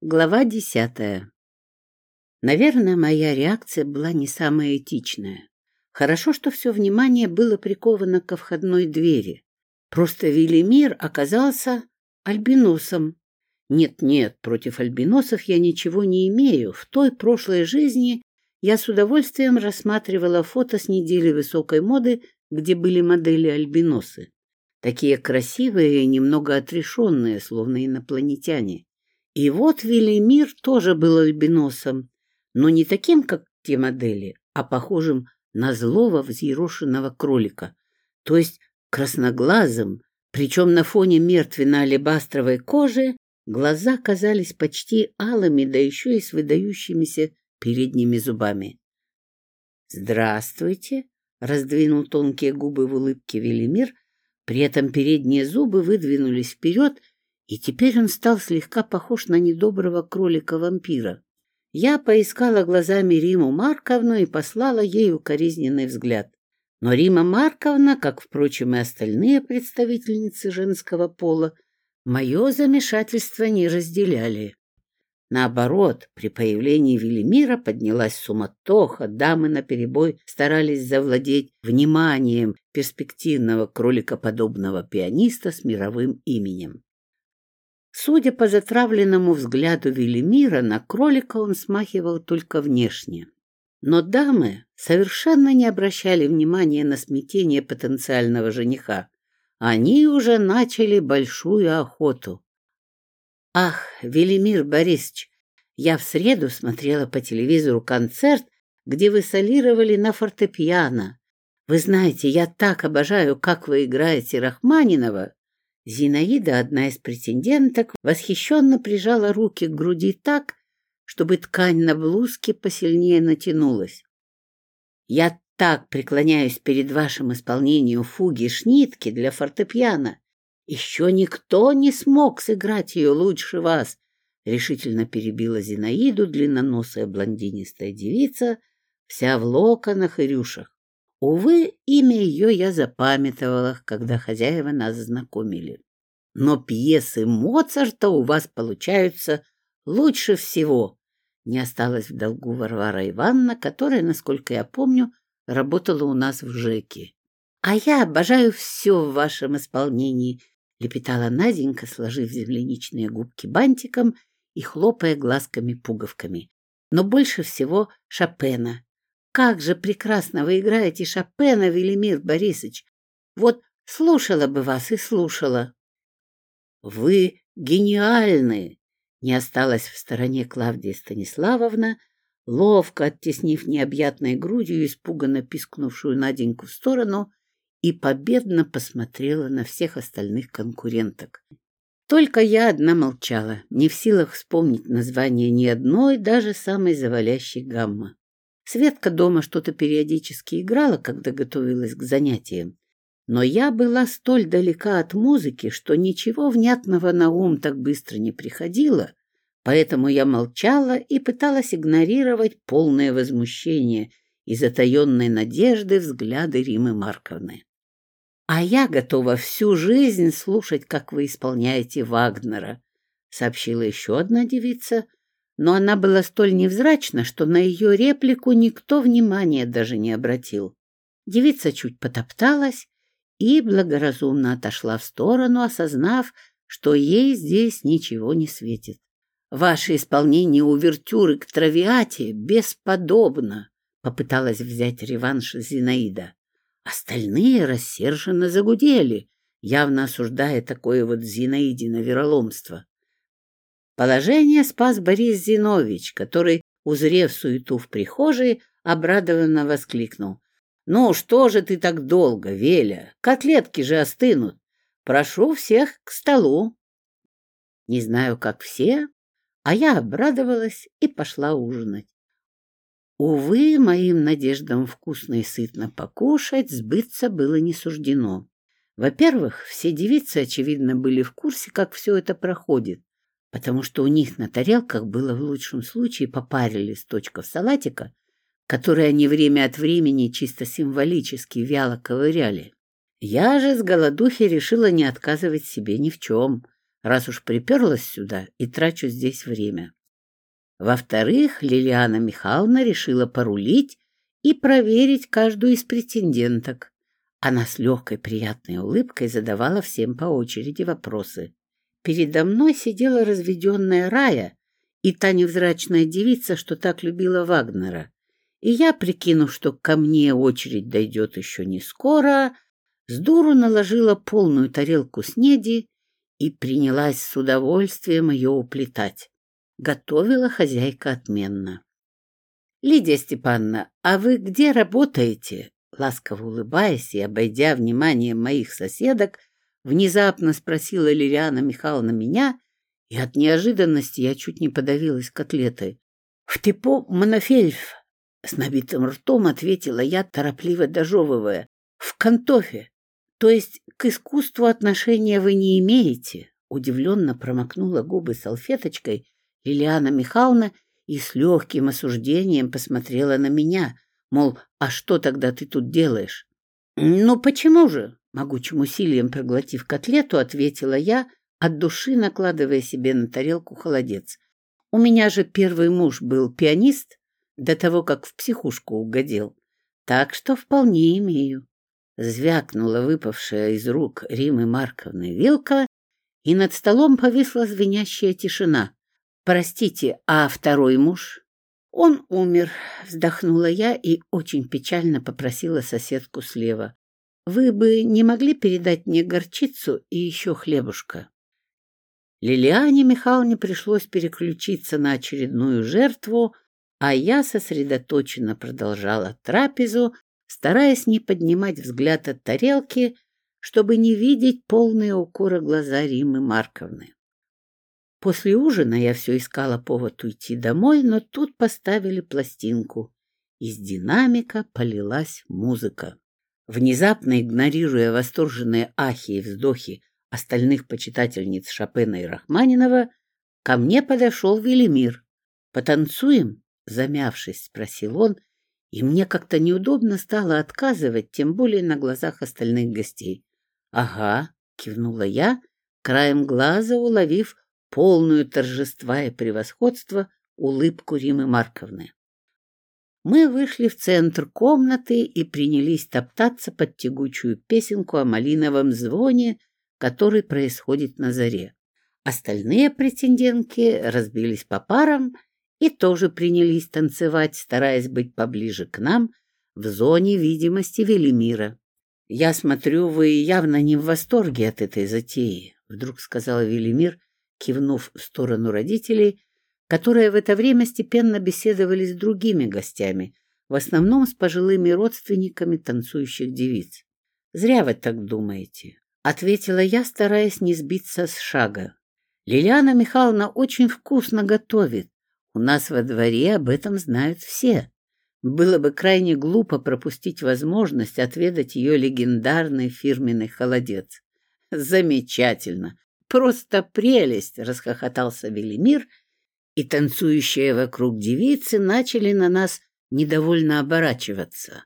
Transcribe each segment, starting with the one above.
Глава десятая. Наверное, моя реакция была не самая этичная. Хорошо, что все внимание было приковано ко входной двери. Просто Велимир оказался альбиносом. Нет-нет, против альбиносов я ничего не имею. В той прошлой жизни я с удовольствием рассматривала фото с недели высокой моды, где были модели альбиносы. Такие красивые и немного отрешенные, словно инопланетяне. И вот Велимир тоже был альбиносом, но не таким, как те модели, а похожим на злого взъерошенного кролика, то есть красноглазым, причем на фоне мертвенно-алебастровой кожи глаза казались почти алыми, да еще и с выдающимися передними зубами. «Здравствуйте!» — раздвинул тонкие губы в улыбке Велимир, при этом передние зубы выдвинулись вперед — и теперь он стал слегка похож на недоброго кролика-вампира. Я поискала глазами Риму Марковну и послала ей укоризненный взгляд. Но Рима Марковна, как, впрочем, и остальные представительницы женского пола, мое замешательство не разделяли. Наоборот, при появлении Велимира поднялась суматоха, дамы наперебой старались завладеть вниманием перспективного кроликоподобного пианиста с мировым именем. Судя по затравленному взгляду Велимира, на кролика он смахивал только внешне. Но дамы совершенно не обращали внимания на смятение потенциального жениха. Они уже начали большую охоту. Ах, Велимир Борисович, я в среду смотрела по телевизору концерт, где вы солировали на фортепиано. Вы знаете, я так обожаю, как вы играете Рахманинова. Зинаида, одна из претенденток, восхищенно прижала руки к груди так, чтобы ткань на блузке посильнее натянулась. «Я так преклоняюсь перед вашим исполнением фуги Шнитки для фортепиано. Еще никто не смог сыграть ее лучше вас», — решительно перебила Зинаиду длинноносая блондинистая девица, вся в локонах и рюшах. Увы, имя ее я запамятовала, когда хозяева нас знакомили. Но пьесы Моцарта у вас получаются лучше всего. Не осталась в долгу Варвара Ивановна, которая, насколько я помню, работала у нас в ЖЭКе. — А я обожаю все в вашем исполнении, — лепетала Наденька, сложив земляничные губки бантиком и хлопая глазками-пуговками. Но больше всего Шопена Как же прекрасно вы играете Шопена, Велимир Борисович! Вот слушала бы вас и слушала. Вы гениальны! Не осталась в стороне Клавдия Станиславовна, ловко оттеснив необъятной грудью испуганно пискнувшую Наденьку в сторону и победно посмотрела на всех остальных конкуренток. Только я одна молчала, не в силах вспомнить название ни одной, даже самой завалящей гаммы. Светка дома что-то периодически играла, когда готовилась к занятиям. Но я была столь далека от музыки, что ничего внятного на ум так быстро не приходило, поэтому я молчала и пыталась игнорировать полное возмущение и затаенной надежды взгляды Римы Марковны. «А я готова всю жизнь слушать, как вы исполняете Вагнера», — сообщила еще одна девица — но она была столь невзрачна, что на ее реплику никто внимания даже не обратил. Девица чуть потопталась и благоразумно отошла в сторону, осознав, что ей здесь ничего не светит. «Ваше исполнение увертюры к травиате бесподобно!» — попыталась взять реванш Зинаида. Остальные рассерженно загудели, явно осуждая такое вот Зинаидино вероломство. Положение спас Борис Зинович, который, узрев суету в прихожей, обрадованно воскликнул. «Ну, что же ты так долго, Веля? Котлетки же остынут! Прошу всех к столу!» Не знаю, как все, а я обрадовалась и пошла ужинать. Увы, моим надеждам вкусно и сытно покушать сбыться было не суждено. Во-первых, все девицы, очевидно, были в курсе, как все это проходит, потому что у них на тарелках было в лучшем случае попарили листочков салатика, которые они время от времени чисто символически вяло ковыряли. Я же с голодухи решила не отказывать себе ни в чем, раз уж приперлась сюда и трачу здесь время. Во-вторых, Лилиана Михайловна решила порулить и проверить каждую из претенденток. Она с легкой приятной улыбкой задавала всем по очереди вопросы. Передо мной сидела разведенная Рая и та невзрачная девица, что так любила Вагнера. И я, прикинув, что ко мне очередь дойдет еще не скоро, с дуру наложила полную тарелку снеди и принялась с удовольствием ее уплетать. Готовила хозяйка отменно. — Лидия Степановна, а вы где работаете? Ласково улыбаясь и обойдя вниманием моих соседок, внезапно спросила Лилиана Михайловна меня, и от неожиданности я чуть не подавилась котлетой. «В типо монофельф!» С набитым ртом ответила я, торопливо дожевывая. «В кантофе! То есть к искусству отношения вы не имеете?» Удивленно промокнула губы салфеточкой Лилиана Михайловна и с легким осуждением посмотрела на меня, мол, а что тогда ты тут делаешь? «Ну почему же?» Могучим усилием проглотив котлету, ответила я, от души накладывая себе на тарелку холодец. У меня же первый муж был пианист до того, как в психушку угодил, так что вполне имею. Звякнула выпавшая из рук Римы Марковны вилка, и над столом повисла звенящая тишина. «Простите, а второй муж?» «Он умер», — вздохнула я и очень печально попросила соседку слева. «Вы бы не могли передать мне горчицу и еще хлебушка?» Лилиане Михайловне пришлось переключиться на очередную жертву, а я сосредоточенно продолжала трапезу, стараясь не поднимать взгляд от тарелки, чтобы не видеть полные укора глаза Римы Марковны. После ужина я все искала повод уйти домой, но тут поставили пластинку. Из динамика полилась музыка. Внезапно игнорируя восторженные ахи и вздохи остальных почитательниц Шопена и Рахманинова, ко мне подошел Велимир. «Потанцуем?» — замявшись, спросил он, и мне как-то неудобно стало отказывать, тем более на глазах остальных гостей. «Ага», — кивнула я, краем глаза уловив полную торжества и превосходства улыбку Римы Марковны. Мы вышли в центр комнаты и принялись топтаться под тягучую песенку о малиновом звоне, который происходит на заре. Остальные претендентки разбились по парам и тоже принялись танцевать, стараясь быть поближе к нам в зоне видимости Велимира. «Я смотрю, вы явно не в восторге от этой затеи», — вдруг сказал Велимир, кивнув в сторону родителей, которые в это время степенно беседовали с другими гостями, в основном с пожилыми родственниками танцующих девиц. «Зря вы так думаете», — ответила я, стараясь не сбиться с шага. «Лилиана Михайловна очень вкусно готовит, у нас во дворе об этом знают все. Было бы крайне глупо пропустить возможность отведать ее легендарный фирменный холодец. Замечательно! Просто прелесть! Расхохотался Велимир, и танцующие вокруг девицы начали на нас недовольно оборачиваться.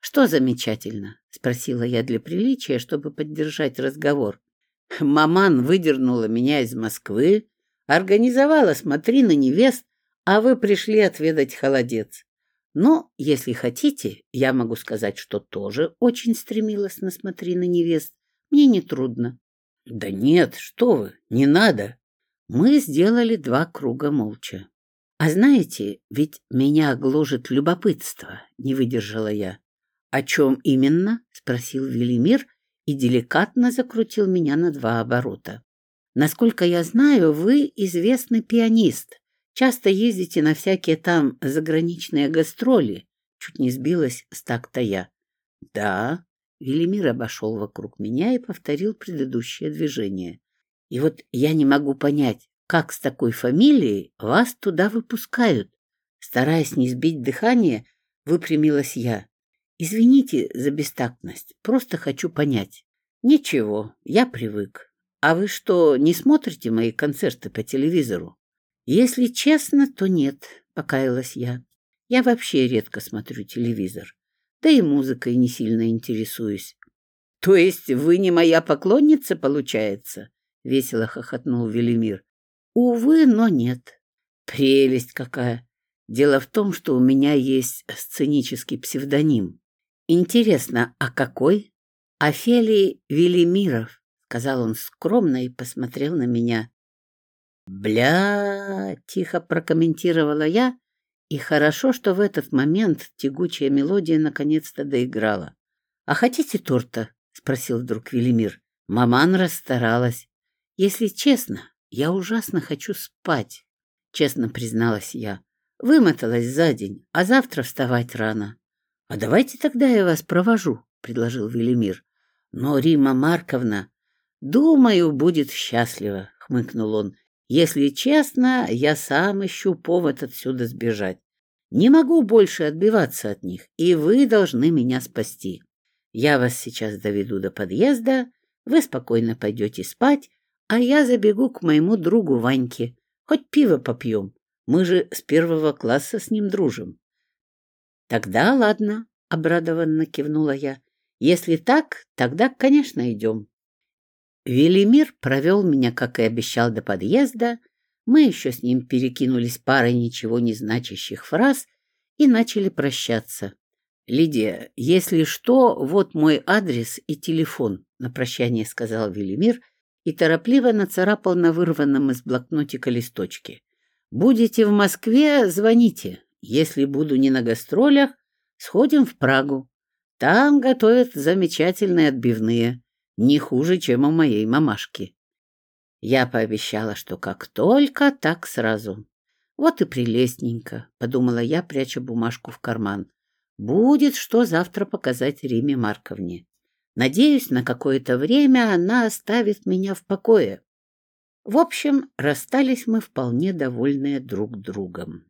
«Что замечательно?» — спросила я для приличия, чтобы поддержать разговор. «Маман выдернула меня из Москвы, организовала смотри на невест, а вы пришли отведать холодец. Но, если хотите, я могу сказать, что тоже очень стремилась на смотри на невест. Мне нетрудно». «Да нет, что вы, не надо!» Мы сделали два круга молча. А знаете, ведь меня гложет любопытство, не выдержала я. О чем именно? спросил Велимир и деликатно закрутил меня на два оборота. Насколько я знаю, вы известный пианист, Часто ездите на всякие там заграничные гастроли. Чуть не сбилась с такта я. Да. Велимир обошел вокруг меня и повторил предыдущее движение. И вот я не могу понять, как с такой фамилией вас туда выпускают. Стараясь не сбить дыхание, выпрямилась я. Извините за бестактность, просто хочу понять. Ничего, я привык. А вы что, не смотрите мои концерты по телевизору? Если честно, то нет, покаялась я. Я вообще редко смотрю телевизор. Да и музыкой не сильно интересуюсь. То есть вы не моя поклонница, получается? весело хохотнул Велимир. Увы, но нет. Прелесть какая! Дело в том, что у меня есть сценический псевдоним. Интересно, а какой? Офелий Велимиров, сказал он скромно и посмотрел на меня. Бля, тихо прокомментировала я, и хорошо, что в этот момент тягучая мелодия наконец-то доиграла. А хотите торта? спросил вдруг Велимир. Маман расстаралась. Если честно, я ужасно хочу спать, — честно призналась я. Вымоталась за день, а завтра вставать рано. — А давайте тогда я вас провожу, — предложил Велимир. — Но Рима Марковна, думаю, будет счастлива, — хмыкнул он. — Если честно, я сам ищу повод отсюда сбежать. Не могу больше отбиваться от них, и вы должны меня спасти. Я вас сейчас доведу до подъезда, вы спокойно пойдете спать, а я забегу к моему другу Ваньке. Хоть пиво попьем. Мы же с первого класса с ним дружим. — Тогда ладно, — обрадованно кивнула я. — Если так, тогда, конечно, идем. Велимир провел меня, как и обещал, до подъезда. Мы еще с ним перекинулись парой ничего не значащих фраз и начали прощаться. — Лидия, если что, вот мой адрес и телефон, — на прощание сказал Велимир и торопливо нацарапал на вырванном из блокнотика листочке. Будете в Москве, звоните. Если буду не на гастролях, сходим в Прагу. Там готовят замечательные отбивные, не хуже, чем у моей мамашки. Я пообещала, что как только, так сразу. Вот и прелестненько, подумала я, пряча бумажку в карман. Будет что завтра показать Риме Марковне. Надеюсь, на какое-то время она оставит меня в покое. В общем, расстались мы вполне довольные друг другом.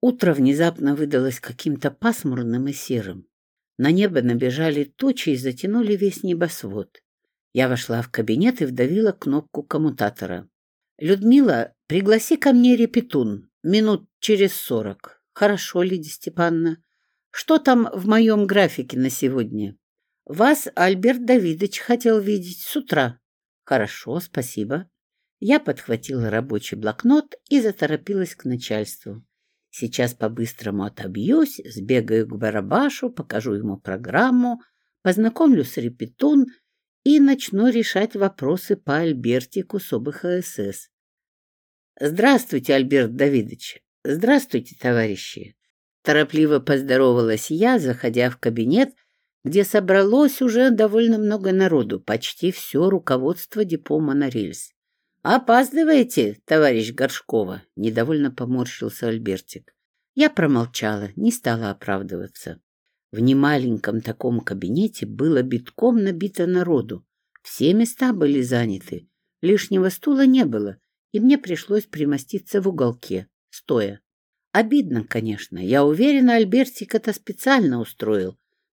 Утро внезапно выдалось каким-то пасмурным и серым. На небо набежали тучи и затянули весь небосвод. Я вошла в кабинет и вдавила кнопку коммутатора. «Людмила, пригласи ко мне репетун. Минут через сорок. Хорошо, Лидия Степановна. Что там в моем графике на сегодня?» Вас Альберт Давидович хотел видеть с утра. Хорошо, спасибо. Я подхватила рабочий блокнот и заторопилась к начальству. Сейчас по-быстрому отобьюсь, сбегаю к Барабашу, покажу ему программу, познакомлю с репетун и начну решать вопросы по Альбертику с ОБХСС. Здравствуйте, Альберт Давидович. Здравствуйте, товарищи. Торопливо поздоровалась я, заходя в кабинет где собралось уже довольно много народу, почти все руководство депо «Монорельс». «Опаздываете, товарищ Горшкова?» — недовольно поморщился Альбертик. Я промолчала, не стала оправдываться. В немаленьком таком кабинете было битком набито народу. Все места были заняты, лишнего стула не было, и мне пришлось примоститься в уголке, стоя. Обидно, конечно. Я уверена,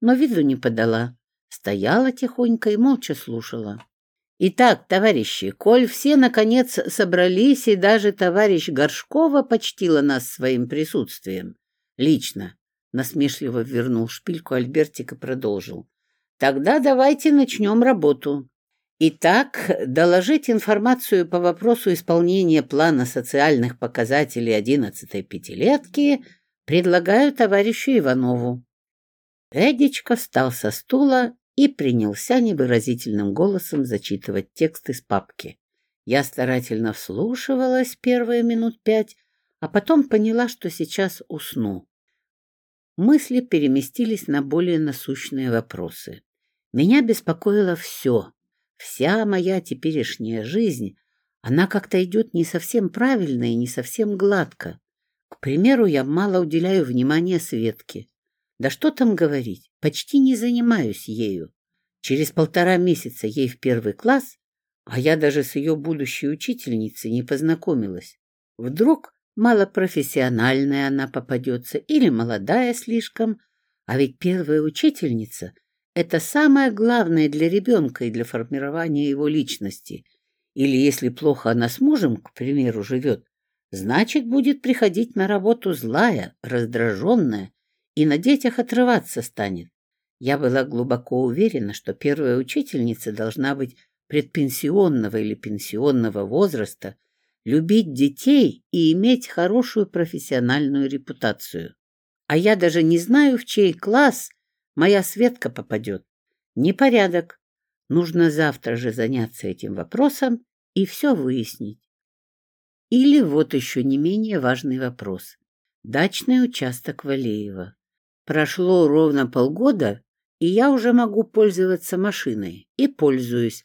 Альбертик это специально устроил, но виду не подала. Стояла тихонько и молча слушала. Итак, товарищи, коль все, наконец, собрались, и даже товарищ Горшкова почтила нас своим присутствием, лично, насмешливо вернул шпильку Альбертик и продолжил. Тогда давайте начнем работу. Итак, доложить информацию по вопросу исполнения плана социальных показателей одиннадцатой пятилетки предлагаю товарищу Иванову. Эдичка встал со стула и принялся невыразительным голосом зачитывать текст из папки. Я старательно вслушивалась первые минут пять, а потом поняла, что сейчас усну. Мысли переместились на более насущные вопросы. Меня беспокоило все. Вся моя теперешняя жизнь, она как-то идет не совсем правильно и не совсем гладко. К примеру, я мало уделяю внимания Светке. Да что там говорить, почти не занимаюсь ею. Через полтора месяца ей в первый класс, а я даже с ее будущей учительницей не познакомилась. Вдруг малопрофессиональная она попадется или молодая слишком, а ведь первая учительница — это самое главное для ребенка и для формирования его личности. Или если плохо она с мужем, к примеру, живет, значит, будет приходить на работу злая, раздраженная, и на детях отрываться станет. Я была глубоко уверена, что первая учительница должна быть предпенсионного или пенсионного возраста любить детей и иметь хорошую профессиональную репутацию. А я даже не знаю, в чей класс моя Светка попадет. Непорядок. Нужно завтра же заняться этим вопросом и все выяснить. Или вот еще не менее важный вопрос. Дачный участок Валеева. Прошло ровно полгода, и я уже могу пользоваться машиной. И пользуюсь.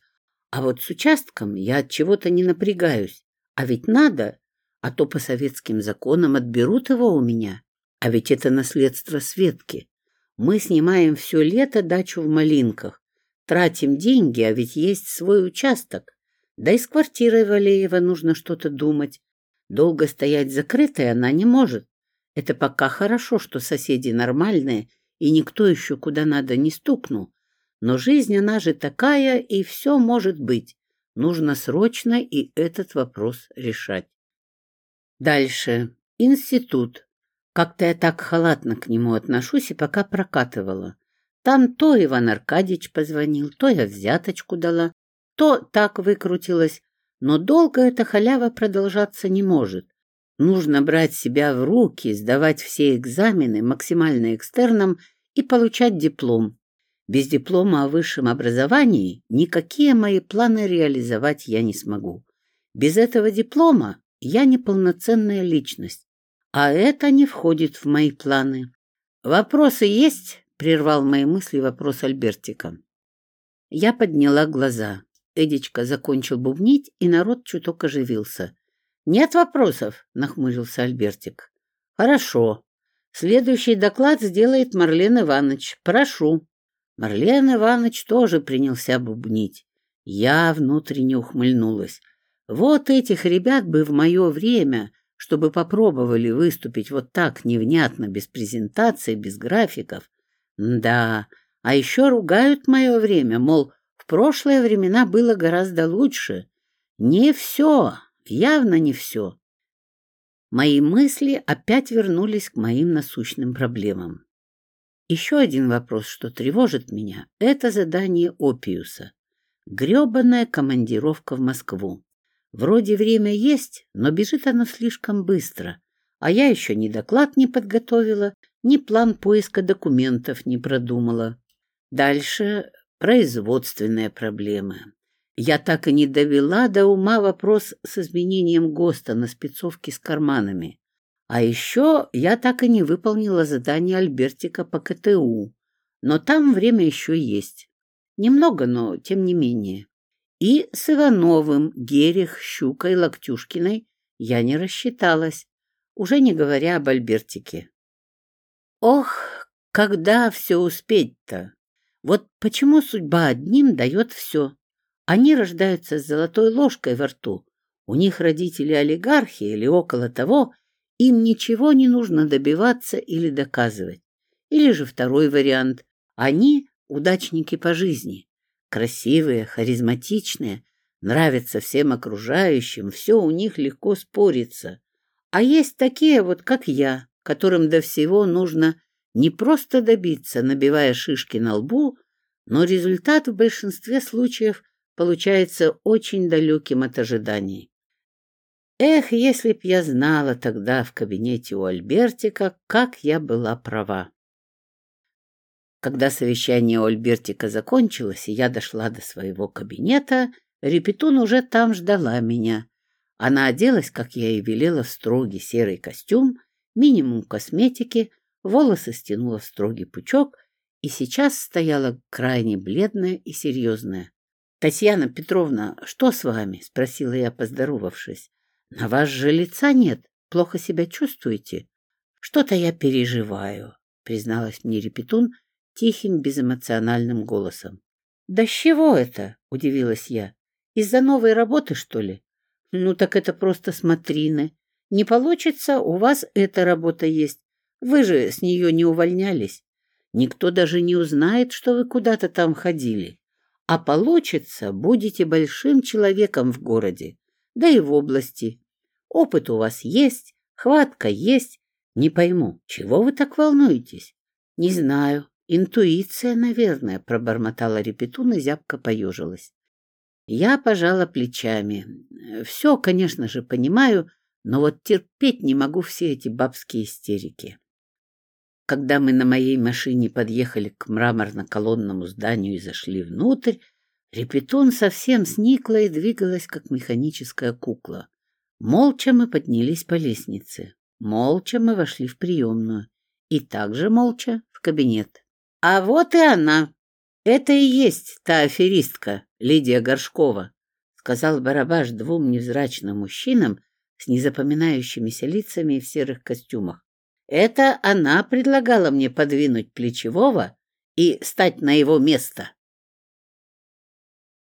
А вот с участком я от чего-то не напрягаюсь. А ведь надо, а то по советским законам отберут его у меня. А ведь это наследство Светки. Мы снимаем все лето дачу в Малинках. Тратим деньги, а ведь есть свой участок. Да и с квартирой Валеева нужно что-то думать. Долго стоять закрытой она не может. Это пока хорошо, что соседи нормальные, и никто еще куда надо не стукнул. Но жизнь она же такая, и все может быть. Нужно срочно и этот вопрос решать. Дальше. Институт. Как-то я так халатно к нему отношусь и пока прокатывала. Там то Иван Аркадьевич позвонил, то я взяточку дала, то так выкрутилась. Но долго эта халява продолжаться не может нужно брать себя в руки, сдавать все экзамены максимально экстерном и получать диплом. Без диплома о высшем образовании никакие мои планы реализовать я не смогу. Без этого диплома я неполноценная личность, а это не входит в мои планы. «Вопросы есть?» — прервал мои мысли вопрос Альбертика. Я подняла глаза. Эдичка закончил бубнить, и народ чуток оживился. «Нет вопросов?» — нахмурился Альбертик. «Хорошо. Следующий доклад сделает Марлен Иванович. Прошу». Марлен Иванович тоже принялся бубнить. Я внутренне ухмыльнулась. Вот этих ребят бы в мое время, чтобы попробовали выступить вот так невнятно, без презентации, без графиков. Да, а еще ругают мое время, мол, в прошлые времена было гораздо лучше. Не все, явно не все. Мои мысли опять вернулись к моим насущным проблемам. Еще один вопрос, что тревожит меня, это задание Опиуса. Гребаная командировка в Москву. Вроде время есть, но бежит оно слишком быстро, а я еще ни доклад не подготовила, ни план поиска документов не продумала. Дальше производственные проблемы. Я так и не довела до ума вопрос с изменением ГОСТа на спецовке с карманами. А еще я так и не выполнила задание Альбертика по КТУ. Но там время еще есть. Немного, но тем не менее. И с Ивановым, Герих, Щукой, Локтюшкиной я не рассчиталась, уже не говоря об Альбертике. Ох, когда все успеть-то? Вот почему судьба одним дает все, Они рождаются с золотой ложкой во рту. У них родители олигархи или около того, им ничего не нужно добиваться или доказывать. Или же второй вариант. Они удачники по жизни. Красивые, харизматичные, нравятся всем окружающим, все у них легко спорится. А есть такие вот, как я, которым до всего нужно не просто добиться, набивая шишки на лбу, но результат в большинстве случаев получается очень далеким от ожиданий. Эх, если б я знала тогда в кабинете у Альбертика, как я была права. Когда совещание у Альбертика закончилось, и я дошла до своего кабинета, Репетун уже там ждала меня. Она оделась, как я и велела, в строгий серый костюм, минимум косметики, волосы стянула в строгий пучок и сейчас стояла крайне бледная и серьезная. Татьяна Петровна, что с вами? — спросила я, поздоровавшись. — На вас же лица нет. Плохо себя чувствуете? — Что-то я переживаю, — призналась мне Репетун тихим, безэмоциональным голосом. — Да с чего это? — удивилась я. — Из-за новой работы, что ли? — Ну так это просто смотрины. Не получится, у вас эта работа есть. Вы же с нее не увольнялись. Никто даже не узнает, что вы куда-то там ходили. — А получится, будете большим человеком в городе, да и в области. Опыт у вас есть, хватка есть. Не пойму, чего вы так волнуетесь? Не знаю. Интуиция, наверное, пробормотала Репетун и зябко поежилась. Я пожала плечами. Все, конечно же, понимаю, но вот терпеть не когда мы на моей машине подъехали к мраморно-колонному зданию и зашли внутрь, репетон совсем сникла и двигалась, как механическая кукла. Молча мы поднялись по лестнице, молча мы вошли в приемную и также молча в кабинет. «А вот и она! Это и есть та аферистка, Лидия Горшкова», сказал Барабаш двум невзрачным мужчинам с незапоминающимися лицами и в серых костюмах. Это она предлагала мне подвинуть плечевого и стать на его место.